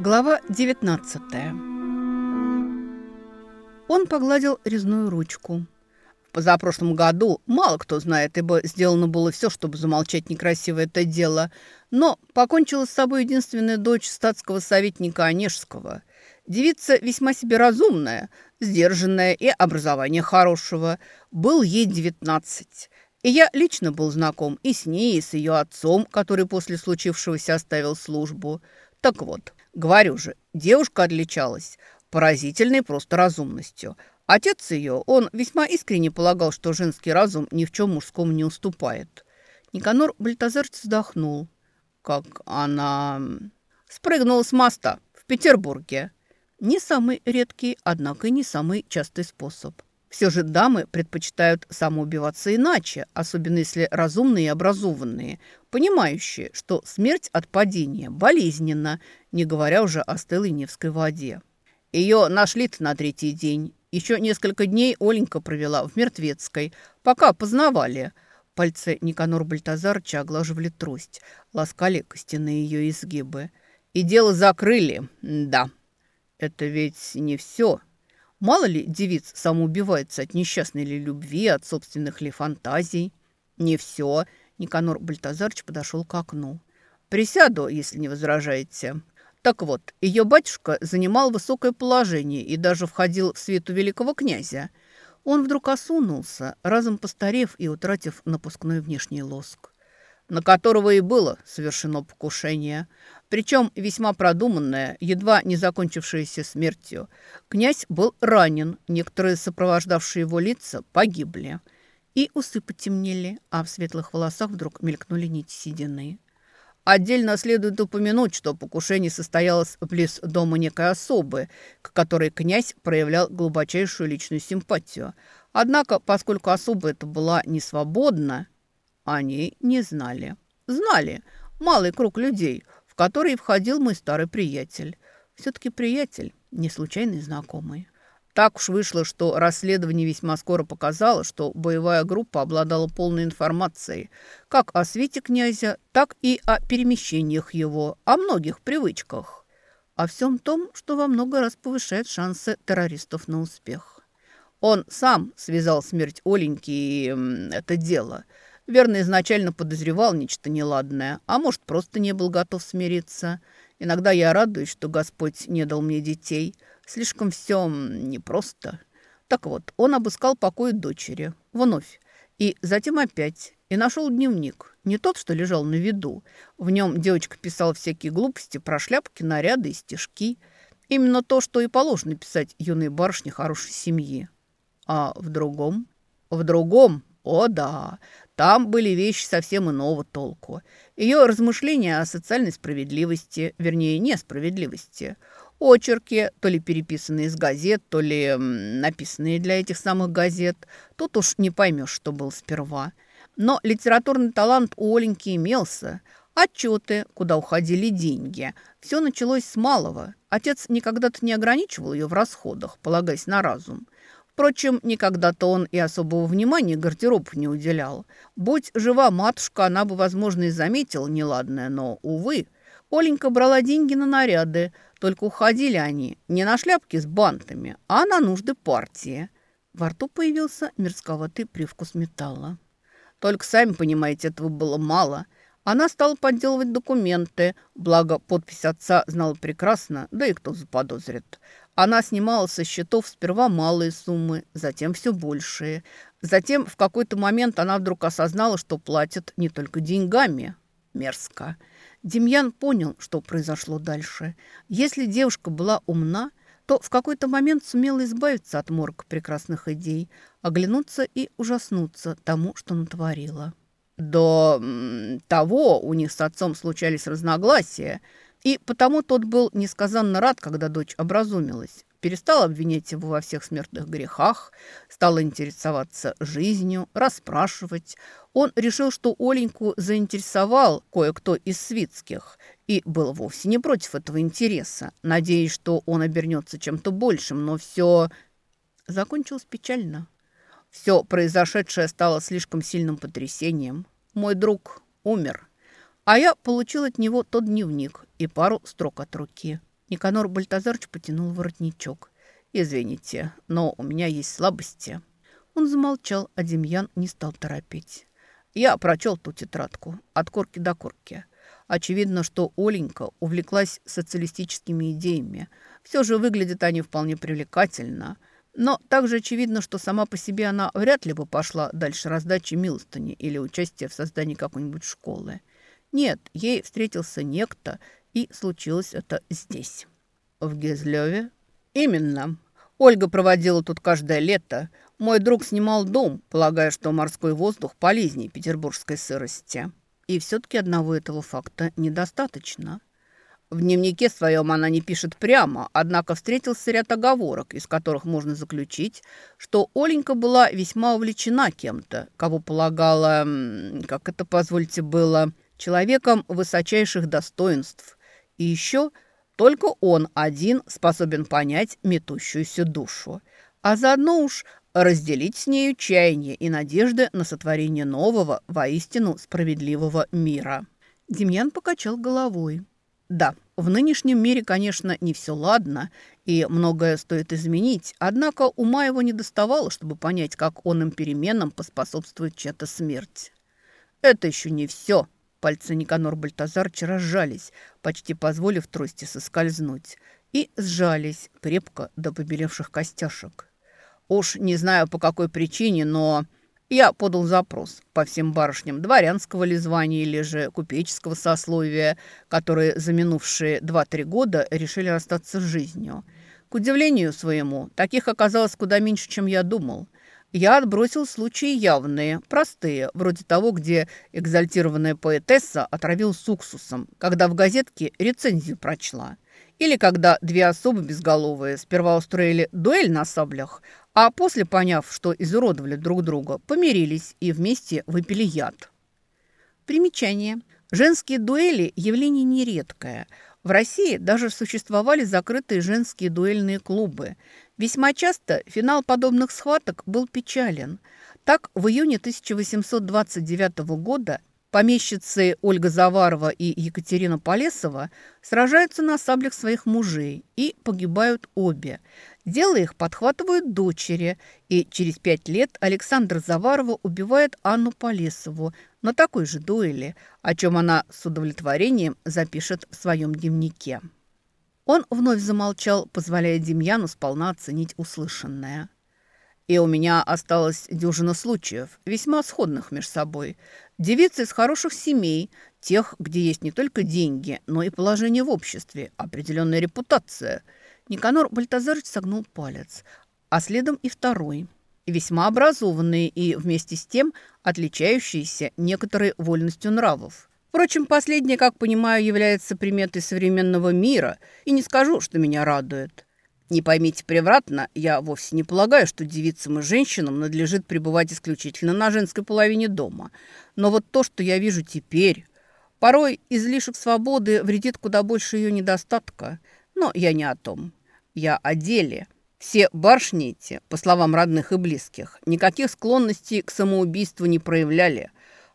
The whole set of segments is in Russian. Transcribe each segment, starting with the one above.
Глава 19 Он погладил резную ручку. В позапрошлом году, мало кто знает, ибо сделано было все, чтобы замолчать некрасивое это дело, но покончила с собой единственная дочь статского советника Онежского. Девица весьма себе разумная, сдержанная и образование хорошего. Был ей девятнадцать. И я лично был знаком и с ней, и с ее отцом, который после случившегося оставил службу. Так вот, Говорю же, девушка отличалась поразительной просто разумностью. Отец ее, он весьма искренне полагал, что женский разум ни в чем мужскому не уступает. Никанор Бальтазарч вздохнул. Как она спрыгнула с моста в Петербурге. Не самый редкий, однако и не самый частый способ. Все же дамы предпочитают самоубиваться иначе, особенно если разумные и образованные, понимающие, что смерть от падения болезненна, не говоря уже о стылой Невской воде. Ее нашли-то на третий день. Еще несколько дней Оленька провела в Мертвецкой, пока познавали. Пальцы Никанор Бальтазарыча оглаживали трость, ласкали костяные ее изгибы. И дело закрыли, да. Это ведь не все. Мало ли девиц самоубивается от несчастной ли любви, от собственных ли фантазий. Не все. Никанор Бальтазарч подошел к окну. Присяду, если не возражаете. Так вот, ее батюшка занимал высокое положение и даже входил в свету великого князя. Он вдруг осунулся, разом постарев и утратив напускной внешний лоск, на которого и было совершено покушение – причем весьма продуманная, едва не закончившаяся смертью. Князь был ранен, некоторые сопровождавшие его лица погибли. И усы потемнели, а в светлых волосах вдруг мелькнули нити седины. Отдельно следует упомянуть, что покушение состоялось близ дома некой особы, к которой князь проявлял глубочайшую личную симпатию. Однако, поскольку особа эта была не свободна, они не знали. Знали малый круг людей – который входил мой старый приятель. Все-таки приятель, не случайный знакомый. Так уж вышло, что расследование весьма скоро показало, что боевая группа обладала полной информацией как о свете князя, так и о перемещениях его, о многих привычках. О всем том, что во много раз повышает шансы террористов на успех. Он сам связал смерть Оленьки и это дело – Верно, изначально подозревал нечто неладное, а может, просто не был готов смириться. Иногда я радуюсь, что Господь не дал мне детей. Слишком все непросто. Так вот, он обыскал покой дочери. Вновь. И затем опять. И нашел дневник. Не тот, что лежал на виду. В нем девочка писала всякие глупости про шляпки, наряды и стишки. Именно то, что и положено писать юной барышне хорошей семьи. А в другом? В другом, о да, там были вещи совсем иного толку. Ее размышления о социальной справедливости, вернее, несправедливости. Очерки, то ли переписанные из газет, то ли написанные для этих самых газет. Тут уж не поймешь, что был сперва. Но литературный талант у Оленьки имелся. Отчеты, куда уходили деньги. Все началось с малого. Отец никогда-то не ограничивал ее в расходах, полагаясь на разум. Впрочем, никогда-то он и особого внимания гардеробу не уделял. Будь жива матушка, она бы, возможно, и заметила неладное, но, увы, Оленька брала деньги на наряды, только уходили они не на шляпки с бантами, а на нужды партии. Во рту появился мерзковатый привкус металла. Только, сами понимаете, этого было мало. Она стала подделывать документы, благо подпись отца знала прекрасно, да и кто заподозрит. Она снимала со счетов сперва малые суммы, затем все большие. Затем в какой-то момент она вдруг осознала, что платят не только деньгами. Мерзко. Демьян понял, что произошло дальше. Если девушка была умна, то в какой-то момент сумела избавиться от морга прекрасных идей, оглянуться и ужаснуться тому, что натворила. До того у них с отцом случались разногласия – и потому тот был несказанно рад, когда дочь образумилась. Перестал обвинять его во всех смертных грехах, стал интересоваться жизнью, расспрашивать. Он решил, что Оленьку заинтересовал кое-кто из свитских и был вовсе не против этого интереса, надеясь, что он обернется чем-то большим, но все закончилось печально. Все произошедшее стало слишком сильным потрясением. Мой друг умер, а я получил от него тот дневник и пару строк от руки. Никанор Бальтазарович потянул воротничок. «Извините, но у меня есть слабости». Он замолчал, а Демьян не стал торопить. «Я прочел ту тетрадку от корки до корки. Очевидно, что Оленька увлеклась социалистическими идеями. Все же выглядят они вполне привлекательно. Но также очевидно, что сама по себе она вряд ли бы пошла дальше раздачи милостыни или участия в создании какой-нибудь школы. Нет, ей встретился некто, и случилось это здесь. В Гезлеве? Именно. Ольга проводила тут каждое лето. Мой друг снимал дом, полагая, что морской воздух полезнее петербургской сырости. И все-таки одного этого факта недостаточно. В дневнике своем она не пишет прямо, однако встретился ряд оговорок, из которых можно заключить, что Оленька была весьма увлечена кем-то, кого полагала, как это, позвольте, было, человеком высочайших достоинств. И еще только он один способен понять метущуюся душу, а заодно уж разделить с нею чаяние и надежды на сотворение нового, воистину справедливого мира. Демьян покачал головой. Да, в нынешнем мире, конечно, не все ладно, и многое стоит изменить, однако ума его не доставало, чтобы понять, как он им переменам поспособствует чья-то смерть. Это еще не все. Пальцы Никанор Бальтазарча разжались, почти позволив трости соскользнуть, и сжались крепко до побелевших костяшек. Уж не знаю по какой причине, но я подал запрос по всем барышням дворянского ли звания или же купеческого сословия, которые за минувшие 2-3 года решили расстаться с жизнью. К удивлению своему, таких оказалось куда меньше, чем я думал. Я отбросил случаи явные, простые, вроде того, где экзальтированная поэтесса отравил с уксусом, когда в газетке рецензию прочла. Или когда две особы безголовые сперва устроили дуэль на саблях, а после, поняв, что изуродовали друг друга, помирились и вместе выпили яд. Примечание. Женские дуэли – явление нередкое. В России даже существовали закрытые женские дуэльные клубы. Весьма часто финал подобных схваток был печален. Так, в июне 1829 года Помещицы Ольга Заварова и Екатерина Полесова сражаются на саблях своих мужей и погибают обе. Дело их подхватывают дочери, и через пять лет Александр Заварова убивает Анну Полесову на такой же дуэли, о чем она с удовлетворением запишет в своем дневнике. Он вновь замолчал, позволяя Демьяну сполна оценить услышанное. И у меня осталось дюжина случаев, весьма сходных между собой. Девицы из хороших семей, тех, где есть не только деньги, но и положение в обществе, определенная репутация. Никанор Бальтазарович согнул палец, а следом и второй. Весьма образованные и, вместе с тем, отличающиеся некоторой вольностью нравов. Впрочем, последнее, как понимаю, является приметой современного мира, и не скажу, что меня радует. Не поймите превратно, я вовсе не полагаю, что девицам и женщинам надлежит пребывать исключительно на женской половине дома. Но вот то, что я вижу теперь, порой излишек свободы вредит куда больше ее недостатка. Но я не о том. Я о деле. Все барышни эти, по словам родных и близких, никаких склонностей к самоубийству не проявляли.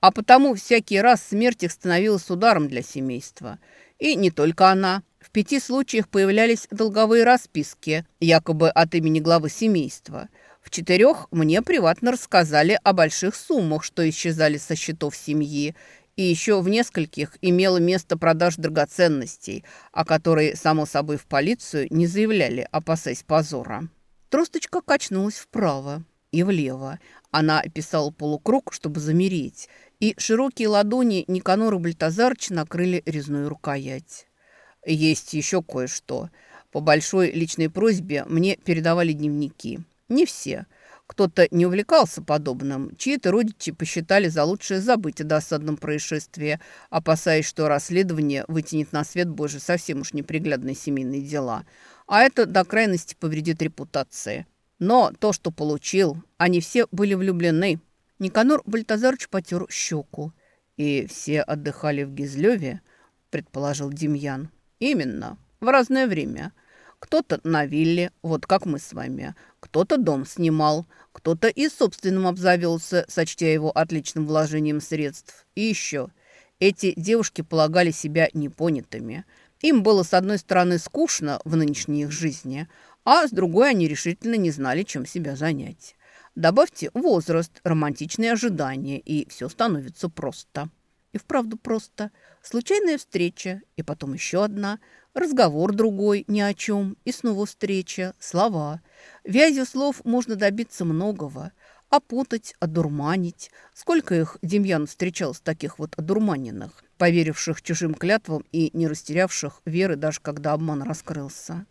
А потому всякий раз смерть их становилась ударом для семейства. И не только она. В пяти случаях появлялись долговые расписки, якобы от имени главы семейства. В четырех мне приватно рассказали о больших суммах, что исчезали со счетов семьи, и еще в нескольких имело место продаж драгоценностей, о которой, само собой, в полицию не заявляли, опасаясь позора. Тросточка качнулась вправо и влево. Она описала полукруг, чтобы замереть, и широкие ладони Никанора Бальтазарыча накрыли резную рукоять. Есть еще кое-что. По большой личной просьбе мне передавали дневники. Не все. Кто-то не увлекался подобным. Чьи-то родичи посчитали за лучшее забыть о досадном происшествии, опасаясь, что расследование вытянет на свет Божий совсем уж неприглядные семейные дела. А это до крайности повредит репутации. Но то, что получил, они все были влюблены. Никанор Бальтазарович потер щеку. «И все отдыхали в Гизлеве», — предположил Демьян. Именно, в разное время. Кто-то на вилле, вот как мы с вами. Кто-то дом снимал, кто-то и собственным обзавелся, сочтя его отличным вложением средств. И еще, эти девушки полагали себя непонятыми. Им было, с одной стороны, скучно в нынешней их жизни, а с другой они решительно не знали, чем себя занять. Добавьте возраст, романтичные ожидания, и все становится просто. И вправду просто. Случайная встреча, и потом еще одна. Разговор другой, ни о чем, и снова встреча, слова. Вязью слов можно добиться многого. Опутать, одурманить. Сколько их Демьян встречал с таких вот одурманенных, поверивших чужим клятвам и не растерявших веры, даже когда обман раскрылся.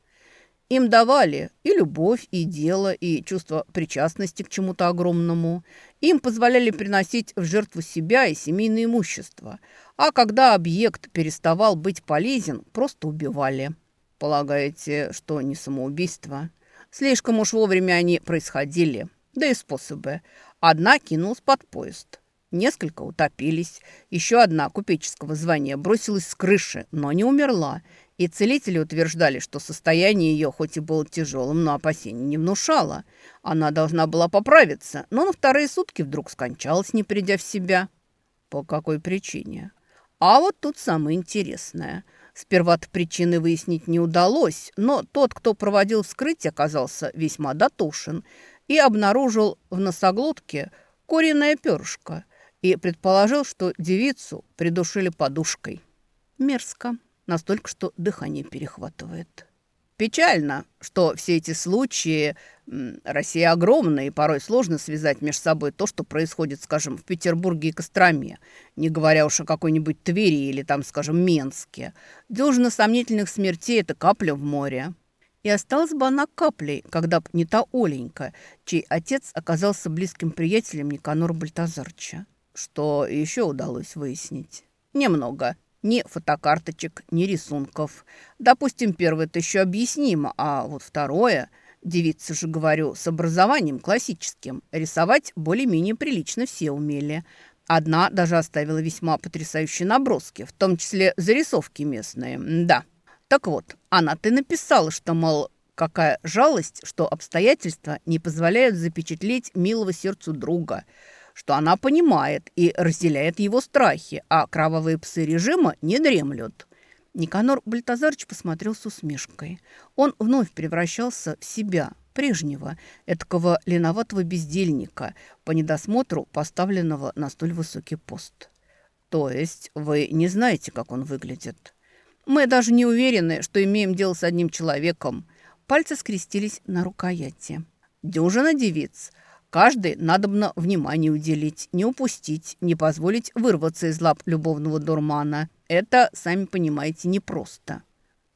Им давали и любовь, и дело, и чувство причастности к чему-то огромному. Им позволяли приносить в жертву себя и семейное имущество. А когда объект переставал быть полезен, просто убивали. Полагаете, что не самоубийство? Слишком уж вовремя они происходили. Да и способы. Одна кинулась под поезд. Несколько утопились. Еще одна купеческого звания бросилась с крыши, но не умерла и целители утверждали, что состояние ее хоть и было тяжелым, но опасений не внушало. Она должна была поправиться, но на вторые сутки вдруг скончалась, не придя в себя. По какой причине? А вот тут самое интересное. Сперва-то причины выяснить не удалось, но тот, кто проводил вскрытие, оказался весьма дотошен и обнаружил в носоглотке куриное перышко и предположил, что девицу придушили подушкой. Мерзко настолько, что дыхание перехватывает. Печально, что все эти случаи... Россия огромная, и порой сложно связать между собой то, что происходит, скажем, в Петербурге и Костроме, не говоря уж о какой-нибудь Твери или там, скажем, Менске. Дюжина сомнительных смертей – это капля в море. И осталась бы она каплей, когда б не та Оленька, чей отец оказался близким приятелем Никанора Бальтазарча. Что еще удалось выяснить? Немного – ни фотокарточек, ни рисунков. Допустим, первое это еще объяснимо, а вот второе... Девица же, говорю, с образованием классическим. Рисовать более-менее прилично все умели. Одна даже оставила весьма потрясающие наброски, в том числе зарисовки местные. Да. Так вот, она-то написала, что, мол, какая жалость, что обстоятельства не позволяют запечатлеть милого сердцу друга – что она понимает и разделяет его страхи, а кровавые псы режима не дремлют. Никанор Бальтазарович посмотрел с усмешкой. Он вновь превращался в себя, прежнего, этакого леноватого бездельника, по недосмотру поставленного на столь высокий пост. То есть вы не знаете, как он выглядит? Мы даже не уверены, что имеем дело с одним человеком. Пальцы скрестились на рукояти. Дюжина девиц – Каждый надобно внимание уделить, не упустить, не позволить вырваться из лап любовного дурмана. Это, сами понимаете, непросто.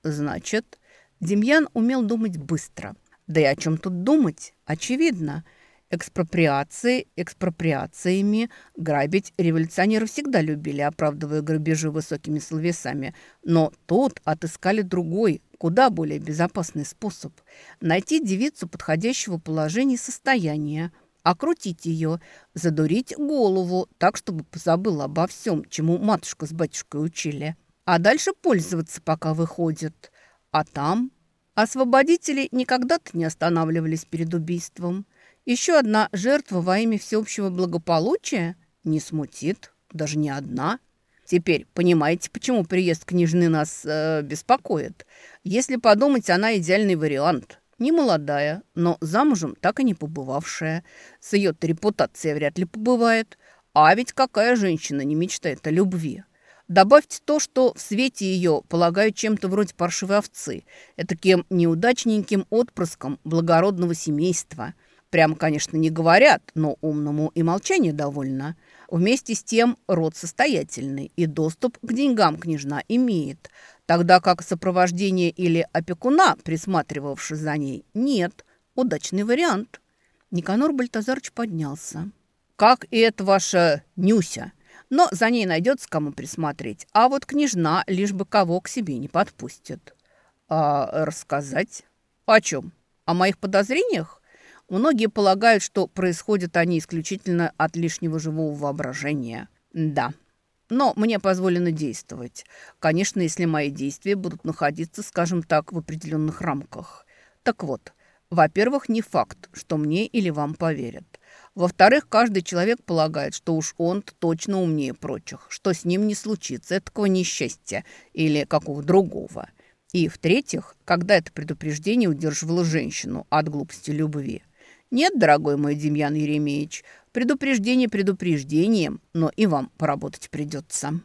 Значит, Демьян умел думать быстро. Да и о чем тут думать? Очевидно. Экспроприации экспроприациями. Грабить революционеры всегда любили, оправдывая грабежи высокими словесами. Но тут отыскали другой, куда более безопасный способ. Найти девицу подходящего положения и состояния окрутить ее, задурить голову, так, чтобы позабыла обо всем, чему матушка с батюшкой учили. А дальше пользоваться, пока выходит. А там освободители никогда-то не останавливались перед убийством. Еще одна жертва во имя всеобщего благополучия не смутит, даже не одна. Теперь понимаете, почему приезд княжны нас э, беспокоит? Если подумать, она идеальный вариант. Не молодая, но замужем так и не побывавшая. С ее репутацией вряд ли побывает. А ведь какая женщина не мечтает о любви? Добавьте то, что в свете ее полагают чем-то вроде паршивой овцы, этаким неудачненьким отпрыском благородного семейства. Прямо, конечно, не говорят, но умному и молчание довольно. Вместе с тем род состоятельный и доступ к деньгам княжна имеет – тогда как сопровождение или опекуна, присматривавший за ней, нет. Удачный вариант. Никанор Бальтазарович поднялся. «Как и это ваша Нюся. Но за ней найдется кому присмотреть. А вот княжна лишь бы кого к себе не подпустит». «А рассказать? О чем? О моих подозрениях?» Многие полагают, что происходят они исключительно от лишнего живого воображения. Да, но мне позволено действовать. Конечно, если мои действия будут находиться, скажем так, в определенных рамках. Так вот, Во-первых, не факт, что мне или вам поверят. Во-вторых, каждый человек полагает, что уж он точно умнее прочих, что с ним не случится такого несчастья или какого другого. И в-третьих, когда это предупреждение удерживало женщину от глупости любви. Нет, дорогой мой Демьян Еремеевич, предупреждение предупреждением, но и вам поработать придется.